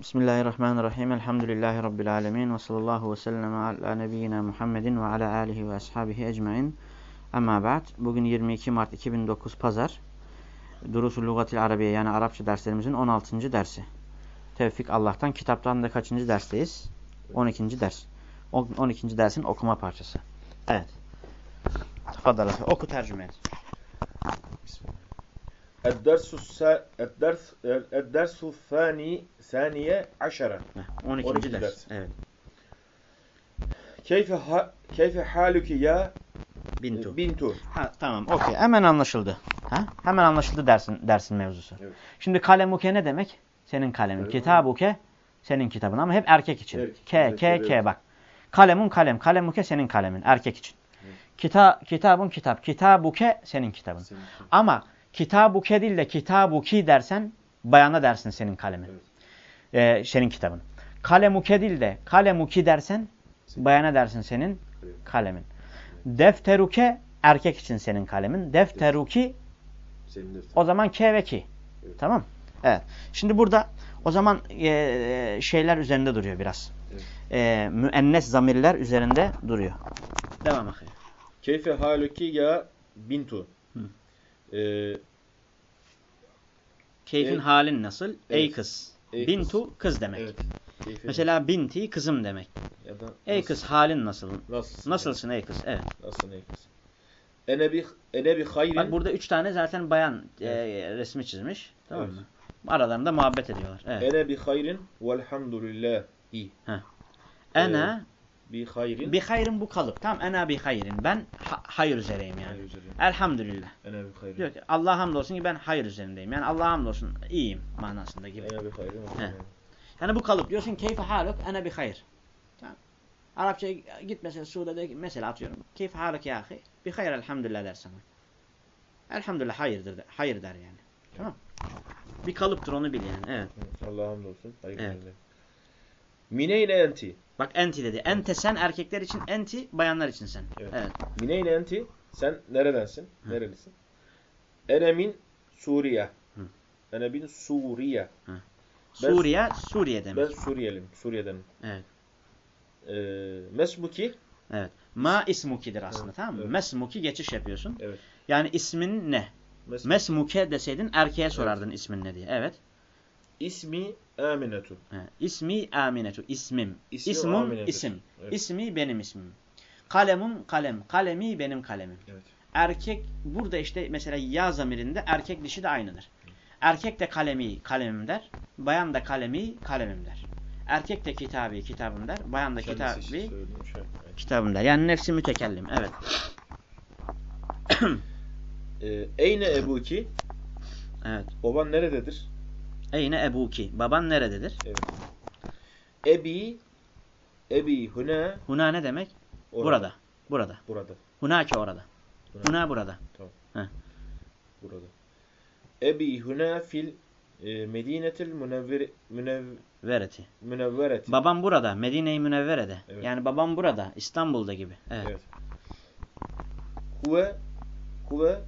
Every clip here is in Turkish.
Bismillahirrahmanirrahim. Elhamdülillahi Rabbil alemin. Ve sallallahu ve sellem ala nebiyyina Muhammedin ve ala alihi ve ashabihi ecmain. Ama ba'd. Bugün 22 Mart 2009 Pazar. Durusul Lugatil Arabiye yani Arapça derslerimizin 16. dersi. Tevfik Allah'tan. Kitaptan da kaçıncı dersteyiz? 12. ders. 12. dersin okuma parçası. Evet. Tafadal. Oku tercüme et. Eddersu fani saniye aşara. 12. 12 ders. ders. Evet. Keyfe, ha, keyfe haluki ya bintu. bintu. Ha, tamam okey hemen anlaşıldı. Ha? Hemen anlaşıldı dersin dersin mevzusu. Evet. Şimdi kalemuke ne demek? Senin kalemin. Evet. Kitabuke senin kitabın ama hep erkek için. Erkek, ke, erkek, ke, evet. ke bak. Kalemun kalem. Kalemuke senin kalemin. Erkek için. Evet. Kita, kitabun kitap. Kitabuke senin kitabın. Senin kitabın. Ama Kitabu ke değil de kitabu ki dersen bayana dersin senin kalemin. Evet. Ee, senin kitabın. Kalemu ke değil de kalemu ki dersen bayana dersin senin kalemin. Defteruke erkek için senin kalemin. Defteruki o zaman ke ve ki. Evet. Tamam Evet. Şimdi burada o zaman e, e, şeyler üzerinde duruyor biraz. Evet. E, müennes zamirler üzerinde duruyor. Devam akıyım. Keyfe haluki ya bintu. Ee, Keyfin Evet. halin nasıl? Ey Evet. kız. Ey Bintu kız, demek. evet. Keyfi- Mesela binti kızım demek. ya da Ey nasıl- kız halin nasıl? nasılsın? Nasılsın ey kız? Evet. Nasılsın ey kız? Ene bi ene bi hayrin. Bak burada üç tane zaten bayan e, resmi çizmiş. Tamam mı? Aralarında muhabbet ediyorlar. Evet. Ene bi hayrin velhamdülillah. İyi. Ena Bi hayrin. bi hayrin bu kalıp. Tamam ena bi hayrin. Ben ha- hayır üzereyim yani. Hayır üzerine. Elhamdülillah. Ene bi hayrin. Diyor ki Allah'a hamdolsun ki ben hayır üzerindeyim. Yani Allah'a hamdolsun iyiyim manasında gibi. Ene bi hayrin. He. Yani bu kalıp diyorsun keyfe haluk ene bi hayır. Tamam. Arapçaya git mesela Suudi'de mesela atıyorum. Keyfe haluk ya ahi. Bi hayır elhamdülillah der sana. Elhamdülillah hayırdır der, hayır der yani. Tamam. Bir kalıptır onu bil yani. Evet. Allah'a hamdolsun. Hayır Evet. Üzerine. Mineyne enti. Bak enti dedi. Ente sen erkekler için enti bayanlar için sen. Evet. Evet. Mineyne enti. Sen neredensin? Hı. Nerelisin? Ene min Suriye. Hı. Ene min Suriye. Ben- Suriye, Suriye demek. Ben Suriyeliyim. Suriye'denim. Evet. Ee, mesmuki. Evet. Ma ismukidir aslında Evet, tamam mı? evet. Mesmuki geçiş yapıyorsun. Evet. Yani ismin ne? Mes Mesmuke deseydin erkeğe sorardın ismin ne diye. Evet. İsmi Aminetu. He. İsmi Aminetu. İsmim. İsmi Amine'dir. isim. Evet. İsmi benim ismim. Kalemun kalem. Kalemi benim kalemim. Evet. Erkek burada işte mesela ya zamirinde erkek dişi de aynıdır. Erkek de kalemi kalemim der. Bayan da kalemi kalemim der. Erkek de kitabı kitabım der. Bayan da Kendisi kitabı işte söylemiş, evet. kitabım der. Yani nefsi mütekellim. Evet. Ee, Eyne ebuki. Evet. Baban nerededir? Eyne ebuki. Baban nerededir? Evet. Ebi Ebi huna Huna ne demek? orada. Burada. Burada. Burada. Hunake orada. Huna. Huna burada. Burada. Ebi huna fil e, medinetil münevver münev, Vereti. münevvereti. Babam burada. Medine-i Münevvere'de. Evet. Yani babam burada. İstanbul'da gibi. Evet. Evet. Huve huve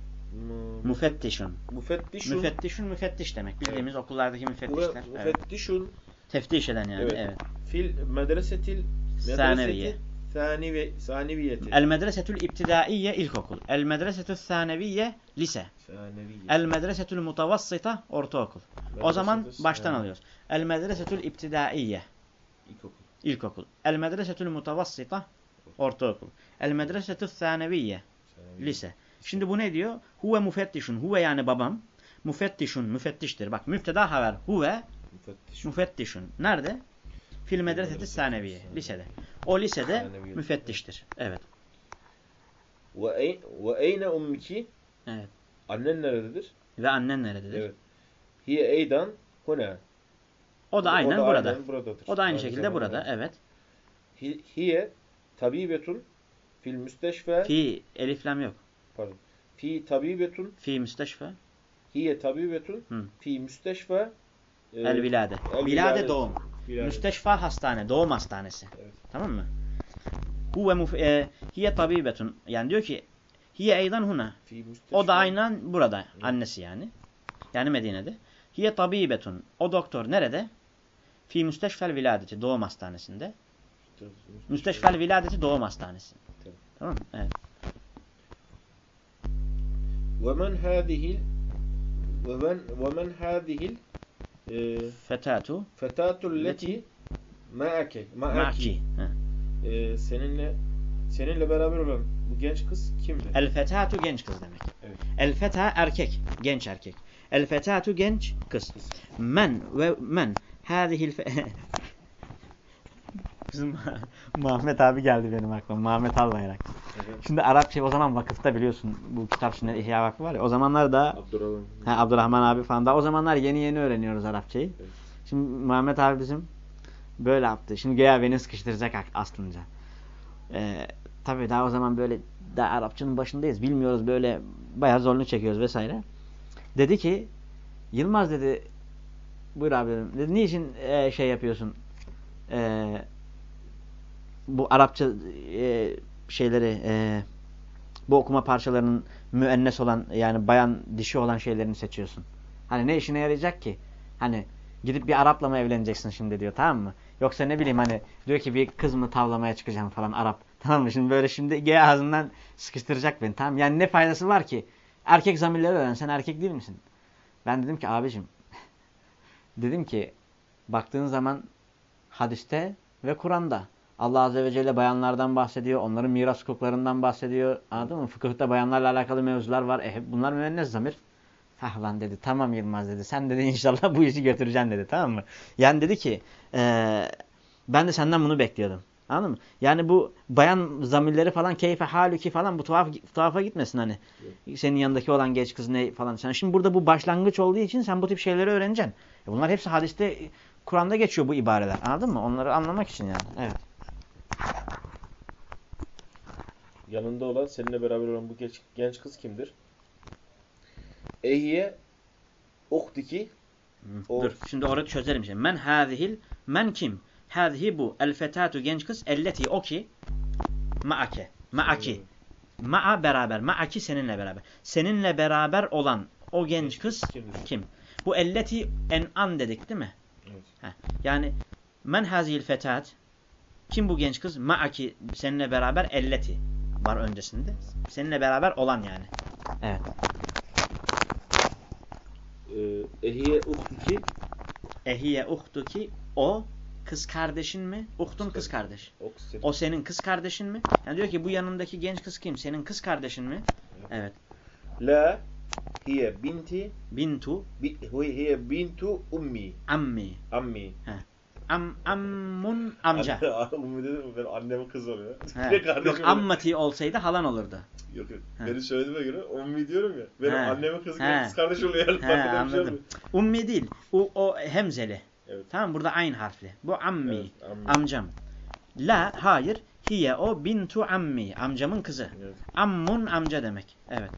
Müfettişun. müfettişun Müfettişun müfettiş demek. Bildiğimiz okullardaki huve müfettişler. Evet. müfettişun Teftiş eden yani. Evet. Evet. fil medresetil Saneviye. Sanive saniviyeti. El medresetül ibtidaiye ilkokul. El medresetül saneviye lise. Saneviye. El medresetül mutavassıta ortaokul. O zaman Medresetül baştan saniye. alıyoruz. El medresetül ibtidaiye İlkokul. ilkokul. El medresetül mutavassıta ortaokul. El medresetül Saneviye. lise. Şimdi bu ne diyor? Huve müfettişun. Huve yani babam. Müfettişun müfettiştir. Bak müfteda haber. Huve Müfettişun. müfettişun. Nerede? Fil medreseti saneviye. Lisede. O lisede Saneviye. müfettiştir. Evet. Ve ey- ve eyne ummiki? Evet. Annen nerededir? Ve annen nerededir? Evet. Hiye eydan huna. O da aynen burada. aynen buradadır. O da aynı şekilde zamanda. burada. Evet. Hi- Hiye tabibetun fil müsteşfe Fi eliflam yok. Pardon. Fi tabibetun Fi müsteşfe. hiye tabibetun Hı. fi müsteşfe e, El vilade. el Vilade doğum. vilade. Müsteşfa hastane. Doğum hastanesi. Evet. Tamam mı? Huve muf e, hiye tabibetun. Yani diyor ki hiye eydan huna. O da aynen burada. Annesi yani. Yani Medine'de. Hiye tabibetun. O doktor nerede? Fi müsteşfel viladeti doğum hastanesinde. Müsteşfel viladeti doğum hastanesi. Tamam. Tamam mı? Evet. ومن هذه ومن ومن هذه e, ma'ake ma'ki. ma'aki Ha. e, seninle seninle beraber olan bu genç kız kimdi? El fetatu genç kız demek. Evet. El feta erkek, genç erkek. El fetatu genç kız. Men ve men fe... Bizim Muhammed abi geldi benim aklıma. Muhammed Albayrak. Evet. Şimdi Arapça o zaman vakıfta biliyorsun. Bu kitap şimdi İhya Vakfı var ya. O zamanlar da Abdurrahman. Abdurrahman abi falan da o zamanlar yeni yeni öğreniyoruz Arapçayı. Evet. Şimdi Muhammed abi bizim böyle yaptı. Şimdi güya beni sıkıştıracak ak- aslında. Ee, tabii daha o zaman böyle daha Arapçanın başındayız. Bilmiyoruz böyle bayağı zorluğunu çekiyoruz vesaire. Dedi ki Yılmaz dedi buyur abi dedim. Dedi niçin e, şey yapıyorsun? E, bu Arapça e, şeyleri e, bu okuma parçalarının müennes olan yani bayan dişi olan şeylerini seçiyorsun. Hani ne işine yarayacak ki? Hani gidip bir Arap'la mı evleneceksin şimdi diyor tamam mı? Yoksa ne bileyim hani diyor ki bir kız mı tavlamaya çıkacağım falan Arap. Tamam mı? Şimdi böyle şimdi G ağzından sıkıştıracak beni tamam Yani ne faydası var ki? Erkek zamirleri öğren. Sen erkek değil misin? Ben dedim ki abicim dedim ki baktığın zaman hadiste ve Kur'an'da Allah Azze ve Celle bayanlardan bahsediyor. Onların miras hukuklarından bahsediyor. Anladın mı? Fıkıhta bayanlarla alakalı mevzular var. E bunlar müennes zamir. Hah lan dedi. Tamam Yılmaz dedi. Sen dedi inşallah bu işi götüreceksin dedi. Tamam mı? Yani dedi ki eee, ben de senden bunu bekliyordum. Anladın mı? Yani bu bayan zamirleri falan keyfe halüki falan bu tuhaf, tuhafa gitmesin hani. Senin yanındaki olan genç kız ne falan. Sen şimdi burada bu başlangıç olduğu için sen bu tip şeyleri öğreneceksin. E bunlar hepsi hadiste Kur'an'da geçiyor bu ibareler. Anladın mı? Onları anlamak için yani. Evet. Yanında olan seninle beraber olan bu genç, genç kız kimdir? Ehiye uhtiki O- Dur. Şimdi orayı çözelim şimdi. Men hâzihil men kim? Hâzihi bu. El fetatu genç kız. Elleti o ki ma'ake. Ma'aki. Ma'a beraber. Ma'aki seninle beraber. Seninle beraber olan o genç kız kim? Bu elleti en an dedik değil mi? Evet. Heh. Yani men hazihil fetat kim bu genç kız? Ma'aki seninle beraber elleti var öncesinde. Seninle beraber olan yani. Evet. Ee, Ehiye uhtiki Ehiye uhtuki o kız kardeşin mi? Uhtun kız kardeş. O senin kız kardeşin mi? Yani diyor ki bu yanındaki genç kız kim? Senin kız kardeşin mi? Evet. La hiye binti Bintu bi, hiye bintu ummi. ammi. Ammi. Am, ammun amca. ummi dedim mi? Ben anneme kız oluyor. Yok ammati olsaydı halan olurdu. Yok yok. He. Benim söylediğime göre ummi diyorum ya. Benim He. anneme kız, kız kardeş oluyor. Yani. He, şey anladım. olmuyor. Ummi değil. O, o hemzeli. Evet. Tamam burada ayn harfli. Bu ammi. Evet, ammi. Amcam. La hayır. Hiye o bintu ammi. Amcamın kızı. Evet. Ammun amca demek. Evet.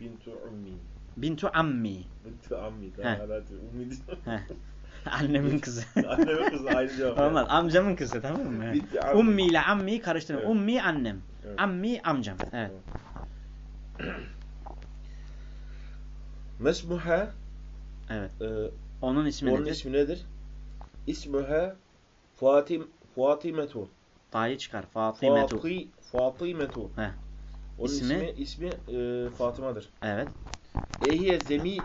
Bintu ummi. Bintu ammi. Bintu ammi. Daha hala. Ummi diyor. Annemin kızı. Anneme kız aynı cevap. Olmaz. Amcamın kızı tamam mı? Ammi. Ummi ile ammiyi karıştırma. Evet. Ummi annem. Evet. Ammi amcam. Evet. Mesmuha Evet. e, Onun ismi onun nedir? ismi nedir? İsmuha Fatim Fatimetu. Ta'yı çıkar. Fatimetu. Fati Fatimetu. Heh. Onun İsmi? ismi ismi e, Fatıma'dır. Evet. Ehiye zemi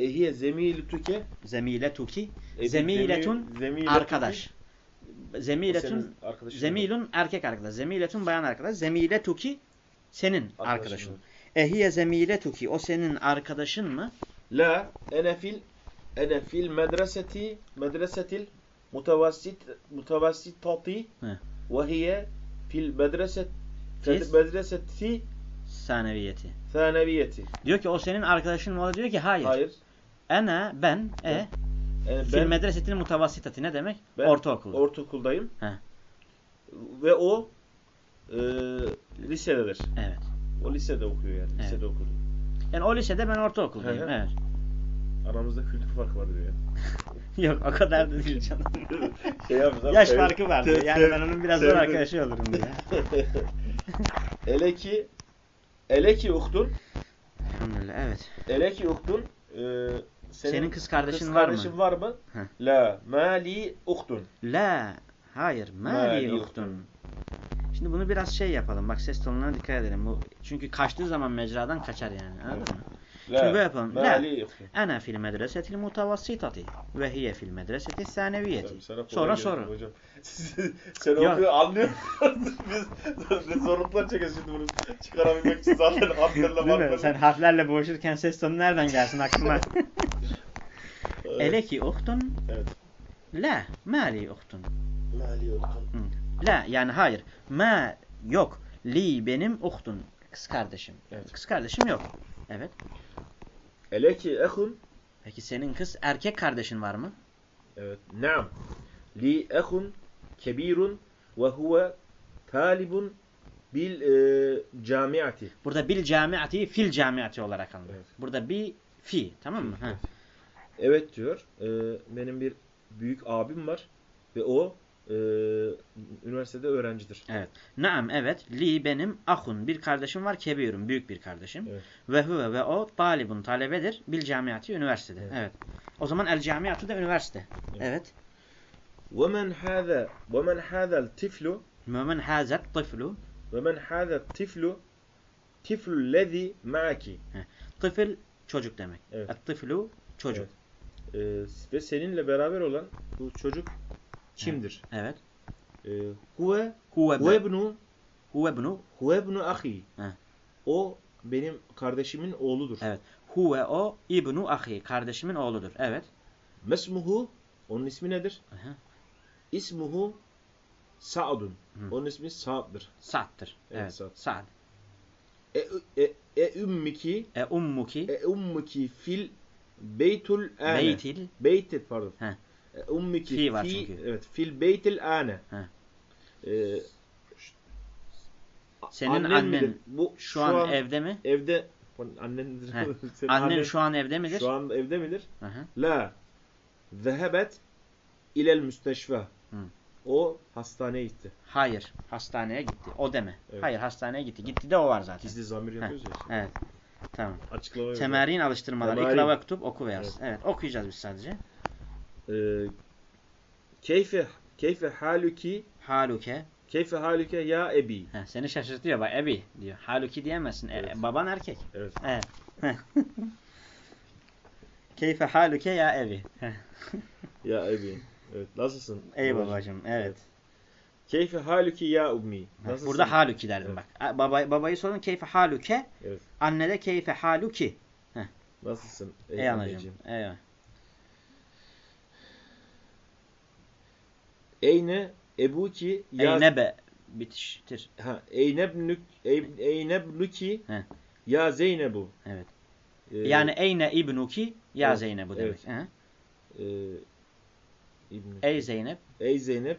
Ehiye zemilutuke Zemiletuki. E, Zemiletun arkadaş. Zemiletun. Zemilun erkek arkadaş. Zemiletun bayan arkadaş. Zemiletuki senin Arkadaşın. Ehiye zemiletuki o senin arkadaşın mı? La ene fil ene fil medreseti medresetil mutavassit mutavassitati ve hiye fil medreset medreseti Saneviyeti. thaneviyeti. Diyor ki o senin arkadaşın mı? O da diyor ki hayır. Hayır. Ene ben e Yani fil ben, medresetin mutavassitati ne demek? ben Ortaokul. ortaokuldayım. He. Ve o e, lisededir. evet. O lisede okuyor yani. Evet. Lisede okudu. Yani o lisede ben ortaokuldayım. Hı. evet. Aramızda kültür farkı var diyor ya. Yok o kadar da değil canım. şey yapmış, Yaş farkı var diyor. tev- Yani ben onun biraz zor arkadaşı olurum diye. Ele ki ele ki uhtun Elhamdülillah evet. ele ki uhtun e, Senin kız kardeşin kız var mı? kardeşin var mı? Heh. La mali uhtun. La. Hayır. Mali Mali uhtun. Şimdi bunu biraz şey yapalım. Bak ses tonuna dikkat edelim. Bu çünkü kaçtığı zaman mecradan kaçar yani. Anladın mı? La Şimdi böyle yapalım. La. Ana fil medresetil mutavassitati ve hiye fil medreseti saneviyeti. Sonra soru. Hocam. Sen okuyor anlıyor. Biz biz zorluklar çekeriz şimdi bunu çıkarabilmek için zaten harflerle harflerle. Sen harflerle boğuşurken ses tonu nereden gelsin aklıma? Eleki uhtun Evet. la mali uhtun. Mali uhtun. La yani hayır. Ma yok. Li benim uhtun. Kız kardeşim. Evet. Kız kardeşim yok. Evet. Eleki ehun. Peki senin kız erkek kardeşin var mı? Evet. Naam. Li ehun kebirun ve huve talibun bil e, camiati. Burada bil camiati fil camiati olarak alınır. Evet. Burada bir fi tamam mı? Ha. Evet diyor. E, benim bir büyük abim var ve o e, üniversitede öğrencidir. Evet. Naam evet. Li benim ahun bir kardeşim var kebirun büyük bir kardeşim. Evet. Ve huve ve o talibun talebedir bil camiati üniversitede. Evet. evet. O zaman el camiatı da üniversite. Evet. evet. Ve men hâze ve men hâzel tiflu ve men hâzel tiflu ve men hâzel tiflu tiflu lezi ma'aki. Tifl çocuk demek. Evet. Et tiflu çocuk. Evet. Ee, ve seninle beraber olan bu çocuk kimdir? Evet. Ee, huve bunu. huve ibnu ahi. O benim kardeşimin oğludur. Evet. Huve o ibnu ahi. Kardeşimin oğludur. Evet. Mesmuhu onun ismi nedir? Aha. İsmuhu Sa'dun. Onun ismi Sa'd'dır. Sa'd'dır. Evet, Evet. Sa'd. Sa'd. E, e, e ümmiki E ummuki. e ummuki fil beytul ane. Beytil. Beytil pardon. He. E, ummiki Fi var fi, çünkü. Evet, fil beytil ane. He. Ee, Senin annen annen midir? Bu Şu an evde mi? evde annendir. He. Senin Annen şu an evde midir? şu an evde midir? Aha. La. Zehebet ilel müsteşfa. Hı. O hastaneye gitti. Hayır. Hastaneye gitti. O deme. Evet. Hayır hastaneye gitti. Gitti de o var zaten. Gizli zamir yapıyoruz ya. Evet. Tamam. Açıklama yok. Temerin alıştırmaları. Temerin. İkra ve kutup oku ve yaz. Evet. Okuyacağız biz sadece. Ee, keyfe keyfe haluki Haluke. keyfe haluke ya ebi. Heh, seni şaşırtıyor bak ebi diyor. Haluki diyemezsin. E, Evet. baban erkek. Evet. Evet. Keyfe haluke ya ebi. Ya ebi. Evet. Nasılsın? Ey babacığım? babacım. Evet. Keyfe haluki ya ummi. Nasılsın? Burada haluki derdim Evet. bak. Baba, babayı sorun keyfe haluke. Evet. Anne de keyfe haluki. Nasılsın? Ey anneciğim? anacığım. Eyvah. Eyne ebuki ya Eynebe bitiştir. ha eynebnük ey- eynebnuki He. ya Zeynebu. Evet. Ee, Yani eyne ibnuki ya Evet, Zeynep bu evet. demek. Hı. e, İbn- Ey Zeynep. Ey Zeynep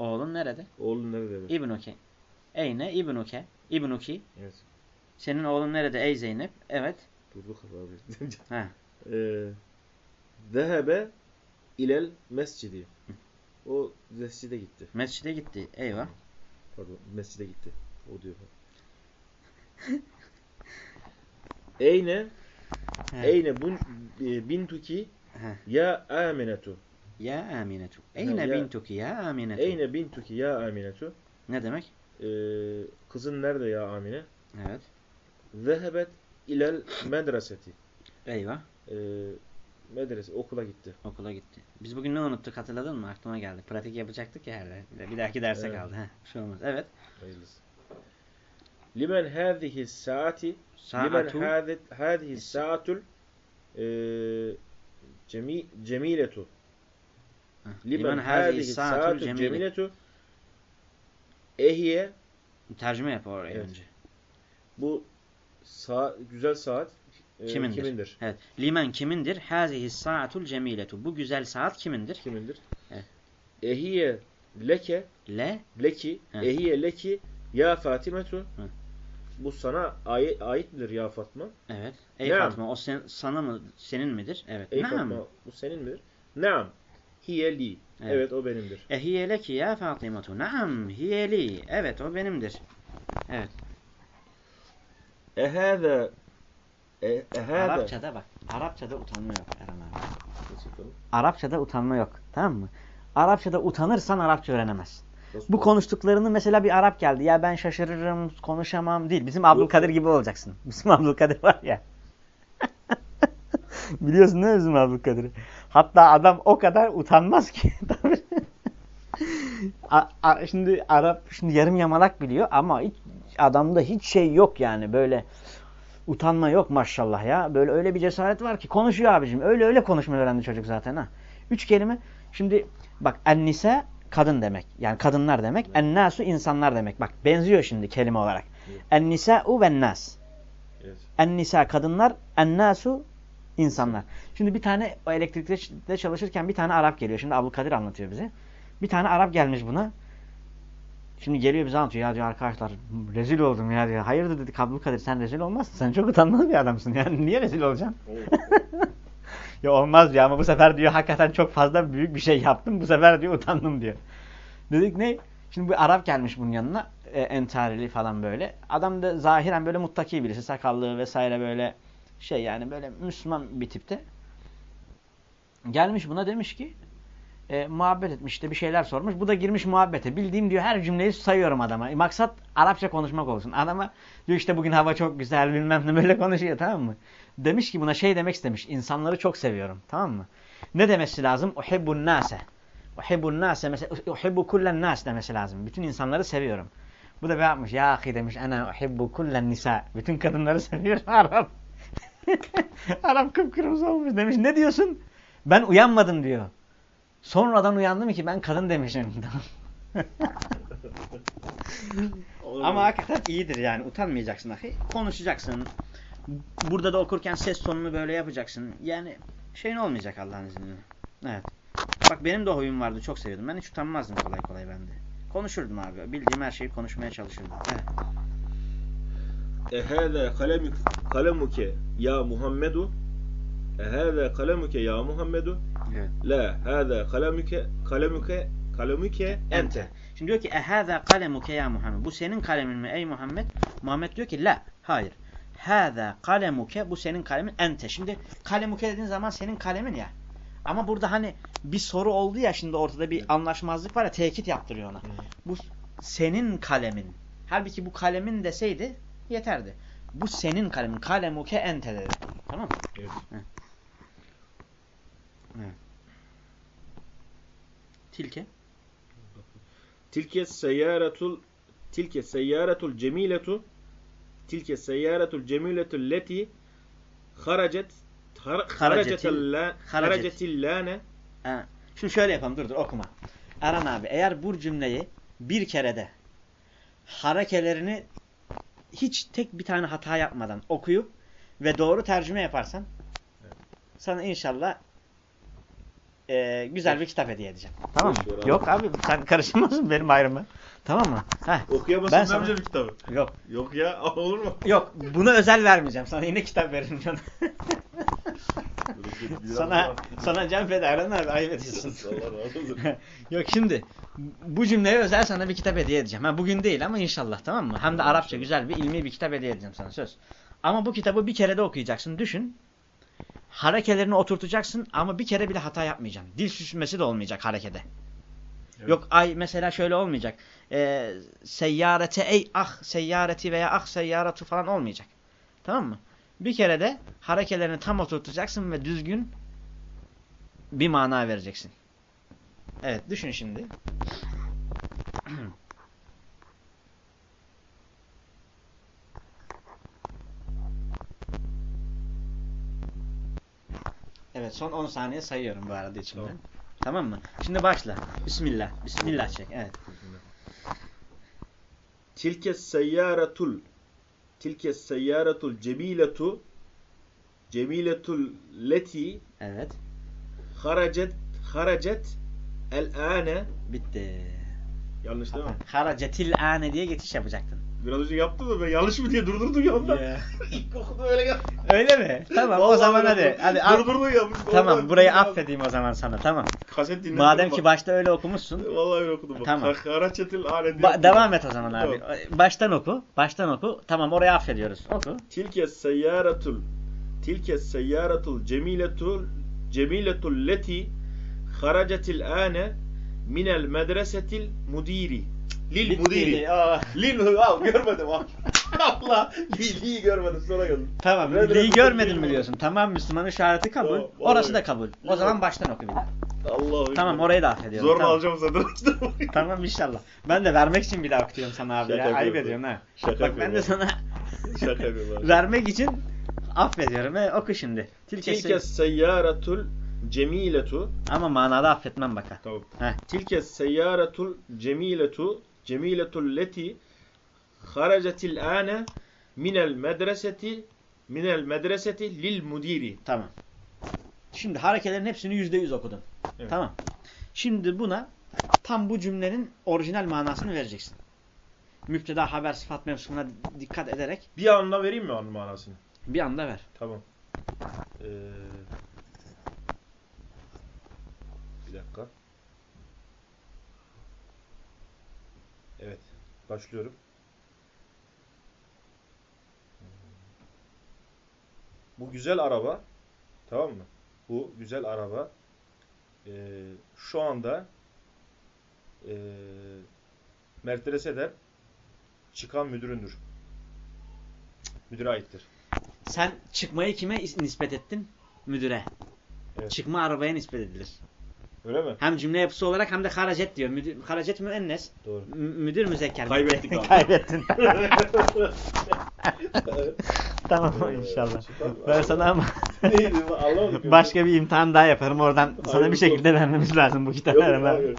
Oğlun nerede? oğlun nerede? İbnuki. Eyne ibnuke. İbnuki. Evet. Senin oğlun nerede ey Zeynep? Evet. Durduk abi. Ha. Eee Zehebe ilel mescidi. O mescide gitti. Mescide gitti. Eyvah. Pardon mescide gitti. O diyor. Eyne. Eyne bun, e, bintuki ya Aminetu. Ya Aminetu. Eyne ya- bintuki ya Aminetu. Eyne bintuki ya Aminetu. Ne demek? Ee, kızın nerede ya Amine? Evet. Zehebet ilel medreseti. Eyvah. Ee, medrese okula gitti. Okula gitti. Biz bugün ne unuttuk hatırladın mı? Aklıma geldi. Pratik yapacaktık ya herhalde. Bir dahaki derse Evet. kaldı. Heh, şey olmaz. Evet. Hayırlısı. Limen hâzihi saati limen Saatu. hâzi- hâzihi saatul ee, cemi, cemiletu. Limen hâzihi cemile. cemiletu ehiye Tercüme yap oraya Evet. önce. bu saat, güzel saat ee, Kimindir? kimindir? Evet. Limen kimindir? Hâzihi saatul cemiletu. Bu güzel saat kimindir? Kimindir? Evet. Ehiye leke Le. leki Evet. ehiye leki ya Fatimetu bu sana ait, ait midir ya Fatma? Evet. Ey. Fatma o sen, sana mı senin midir? Evet. Ey Naam. Fatma bu senin midir? Naam. Hiye li. Evet. Evet. o benimdir. Ehiye leki ya Fatimatu. Naam. Hiye li. Evet o benimdir. Evet. Ehâze e, ehâze Arapçada bak. Arapçada utanma yok Eren abi. Arapçada utanma yok. Tamam mı? Arapçada utanırsan Arapça öğrenemezsin. Nasıl Bu konuştuklarını mesela bir Arap geldi. Ya ben şaşırırım, konuşamam değil. Bizim Abdülkadir gibi olacaksın. Bizim Abdülkadir var ya. Biliyorsun değil mi bizim Abdülkadir'i? Hatta adam o kadar utanmaz ki. A- a- şimdi Arap şimdi yarım yamalak biliyor ama hiç, adamda hiç şey yok yani böyle utanma yok maşallah ya. Böyle öyle bir cesaret var ki konuşuyor abicim. Öyle öyle konuşmayı öğrendi çocuk zaten ha. Üç kelime. Şimdi bak ennise kadın demek. Yani kadınlar demek. Ennasu insanlar demek. Bak benziyor şimdi kelime olarak. Evet. Ennisa'u ve nas. Evet. Ennisa kadınlar, ennasu insanlar. Şimdi bir tane o elektrikte çalışırken bir tane Arap geliyor. Şimdi Abdülkadir anlatıyor bize. Bir tane Arap gelmiş buna. Şimdi geliyor bize anlatıyor. Ya diyor arkadaşlar rezil oldum ya diyor. Hayırdır dedik Abdülkadir sen rezil olmazsın. Sen çok utanmaz bir adamsın yani. Niye rezil olacaksın? ya olmaz diyor ama bu sefer diyor hakikaten çok fazla büyük bir şey yaptım. Bu sefer diyor utandım diyor. Dedik ne? Şimdi bu Arap gelmiş bunun yanına. E, entarili falan böyle. Adam da zahiren böyle muttaki birisi. Sakallı vesaire böyle şey yani böyle Müslüman bir tipte. Gelmiş buna demiş ki e, muhabbet etmiş işte bir şeyler sormuş. Bu da girmiş muhabbete. Bildiğim diyor her cümleyi sayıyorum adama. E, maksat Arapça konuşmak olsun. Adama diyor işte bugün hava çok güzel bilmem ne böyle konuşuyor tamam mı? Demiş ki buna şey demek istemiş. İnsanları çok seviyorum tamam mı? Ne demesi lazım? Uhibbun nase. Uhibbun nase mesela uhibbu kullen nas demesi lazım. Bütün insanları seviyorum. Bu da ne yapmış? Ya ahi demiş ana uhibbu kullen nisa. Bütün kadınları seviyorum Arap. Arap kıpkırmızı olmuş demiş. Ne diyorsun? Ben uyanmadım diyor. Sonradan uyandım ki ben kadın demişim. Ama hakikaten iyidir yani. Utanmayacaksın ahi. Konuşacaksın. Burada da okurken ses tonunu böyle yapacaksın. Yani şeyin olmayacak Allah'ın izniyle. Evet. Bak benim de huyum vardı. Çok seviyordum. Ben hiç utanmazdım kolay kolay bende. Konuşurdum abi. Bildiğim her şeyi konuşmaya çalışırdım. Evet. Ehâzâ kalemuk, kalemuke ya Muhammedu Ehâzâ kalemuke ya Muhammedu. La hâzâ kalemuke kalemuke kalemuke ente. Şimdi diyor ki ehâzâ kalemuke ya Muhammed. Bu senin kalemin mi ey Muhammed? Muhammed diyor ki la. Hayır. Hâzâ kalemuke bu senin kalemin ente. Şimdi kalemuke dediğin zaman senin kalemin ya. Ama burada hani bir soru oldu ya şimdi ortada bir anlaşmazlık var ya tekit yaptırıyor ona. Bu senin kalemin. Halbuki bu kalemin deseydi yeterdi. Bu senin kalemin. Kalemuke ente dedi. Tamam mı? Evet. Tilke. Tilke seyyâretul tilke seyyâretul cemiletu tilke seyyâretul cemiletul leti haracet haracetil lâne Ha. Şimdi şöyle yapalım dur dur okuma. Erhan abi eğer bu cümleyi bir kerede harekelerini hiç tek bir tane hata yapmadan okuyup ve doğru tercüme yaparsan sana inşallah e, güzel bir kitap hediye edeceğim. Tamam mı? Yok abi sen karışmazsın benim ayrıma. Tamam mı? Heh. Okuyamazsın Ben sana- sana... kitabı. Yok. Yok ya olur mu? Yok. Bunu özel vermeyeceğim. Sana yine kitap veririm canım. sana sana can feda abi ayıp ediyorsun. Yok şimdi bu cümleye özel sana bir kitap hediye edeceğim. Ha, bugün değil ama inşallah tamam mı? Hem de Arapça güzel bir ilmi bir kitap hediye edeceğim sana söz. Ama bu kitabı bir kere de okuyacaksın. Düşün. Harekelerini oturtacaksın ama bir kere bile hata yapmayacaksın. Dil sürçmesi de olmayacak harekede. Evet. Yok ay mesela şöyle olmayacak. Ee, seyyarete ey ah seyyareti veya ah seyyaratu falan olmayacak. Tamam mı? Bir kere de harekelerini tam oturtacaksın ve düzgün bir mana vereceksin. Evet düşün şimdi. Evet son 10 saniye sayıyorum bu arada içimden. Tamam. Tamam mı? Şimdi başla. Bismillah. Bismillah çek. Evet. Tilke seyyâretul tilke seyyâretul cemiletu cemiletul leti Evet. haracet haracet el ane Bitti. yanlış değil mi? Haracetil ane diye geçiş yapacaktın. Biraz önce yaptım da ben yanlış mı diye durdurdum ya ondan. İlk okudu öyle yaptım. Öyle mi? Tamam o zaman hadi. Hadi al. Durdurdun ya. Tamam burayı affedeyim o zaman sana tamam. Kaset dinledim. Madem bak. ki başta öyle okumuşsun. Vallahi öyle okudum bak. Tamam. Ane diye. Ba- devam et o zaman abi. Tamam. Baştan oku. Baştan oku. Tamam orayı affediyoruz. Oku. Tilke seyyâretul tilke seyyaratul cemiletul cemiletul leti haracetil ane minel medresetil mudiri. Lil mudiri. Lil al görmedim al. Allah. Lil'i görmedim sonra geldim. Tamam. Ben Li'yi de- görmedin mi diyorsun? Tamam Müslüman işareti kabul. Tamam, Orası da kabul. O zaman baştan oku bir daha. Allah Tamam orayı da affediyorum. Zorla tamam. alacağım zaten. Tamam inşallah. Ben de vermek için bir daha okuyorum sana abi Şaka ya. Ayıp ediyorsun ha. Şaka Bak ben de sana Şaka abi. vermek için affediyorum. E, oku şimdi. Tilke, Tilke seyyaratul cemiletu Ama manada affetmem bak ha. Tamam. Heh. Tilke seyyaratul cemiletu cemiletul leti haracetil ane minel medreseti minel medreseti lil mudiri. Tamam. Şimdi harekelerin hepsini yüzde yüz okudum. Evet. Tamam. Şimdi buna tam bu cümlenin orijinal manasını vereceksin. Müpteda haber sıfat mevzusuna dikkat ederek Bir anla vereyim mi onun manasını? bir anda ver. Tamam. Ee, bir dakika. Evet. Başlıyorum. Bu güzel araba tamam mı? Bu güzel araba ee, şu anda ee, Mercedes'e çıkan müdüründür. Müdüre aittir. Sen çıkmayı kime is- nispet ettin? Müdüre. Evet. Çıkma arabaya nispet edilir. Öyle mi? Hem cümle yapısı olarak hem de haracet diyor. Müdür, haracet müennes. Doğru. M- müdür müzekker. Kaybettik abi. Kaybettin. tamam inşallah. Ben sana ama Neydi başka bir imtihan daha yaparım. Oradan sana Hayır, bir şekilde vermemiz lazım bu hayır.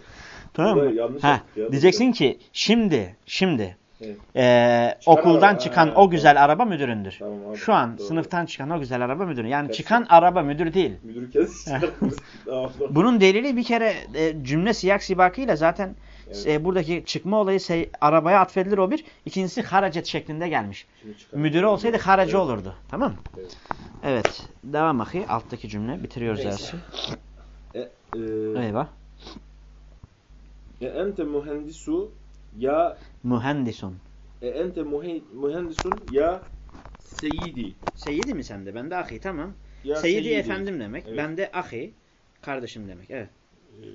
Tamam mı? Ha, diyeceksin ki şimdi şimdi Evet. Çıkan okuldan araba, çıkan ha, o güzel araba müdüründür. Tamam abi, Şu an doğru. sınıftan çıkan o güzel araba müdürü. Yani Kesin. çıkan araba müdür değil. Müdür kes. Tamam. Bunun delili bir kere e, cümle siyak sibakıyla zaten Evet. e, buradaki çıkma olayı se- arabaya atfedilir o bir. İkincisi haracet şeklinde gelmiş. Müdürü olsaydı haracı Evet. olurdu. Tamam mı? Evet. Evet. Devam ahi. Alttaki cümle. Bitiriyoruz dersi. E, e, Eyvah. e ente mühendisu ya Mühendisun. e ente mühendisun ya seyidi. Seyyidi mi sende? Ben de ahi. Tamam. Ya Seyyidi efendim demek. Evet. Ben de ahi. Kardeşim demek. Evet. E,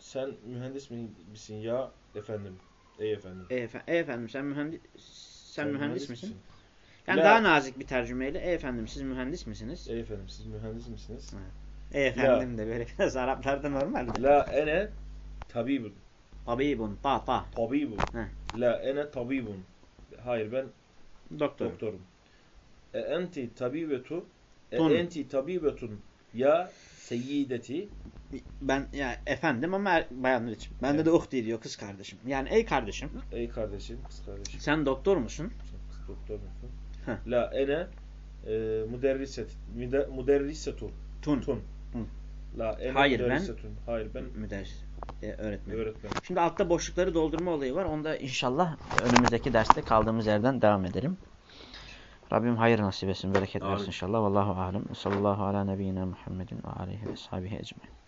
sen mühendis mi- misin ya efendim? Ey efendim. E, efe- e efendim sen mühendis sen, mühendis, misin? Yani La- daha nazik bir tercümeyle e efendim siz mühendis misiniz? Ey efendim siz mühendis misiniz? E efendim de böyle biraz Araplarda normal. La ene tabibun. Tabibun, ta ta. Tabibun. Heh. La ene tabibun. Hayır ben Doktor. doktorum. E enti tabibetu. E Tun. enti tabibetun. Ya seyyideti. Ben ya efendim ama er, bayanlar için. Bende Evet. de uhti diyor kız kardeşim. Yani ey kardeşim Ey kardeşim, kız kardeşim. sen doktor musun? Sen kız doktor musun? Heh. La ene e, müderriset. müde- Müderrisetu. Tun. Tun. Tun. La ene Hayır, ben-. Hayır ben Müderris. E, öğretmen. öğretmen. Şimdi altta boşlukları doldurma olayı var. Onda inşallah önümüzdeki derste kaldığımız yerden devam edelim. Rabbim hayır nasip etsin, bereket Amin. versin inşallah. Vallahu alem. Sallallahu ala nebiyyina Muhammedin ve aleyhi ve sahibi ecmaîn.